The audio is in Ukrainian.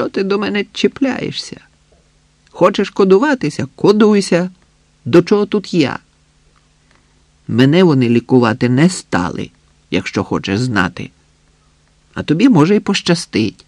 Що ти до мене чіпляєшся? Хочеш кодуватися? Кодуйся. До чого тут я? Мене вони лікувати не стали, якщо хочеш знати. А тобі може й пощастить.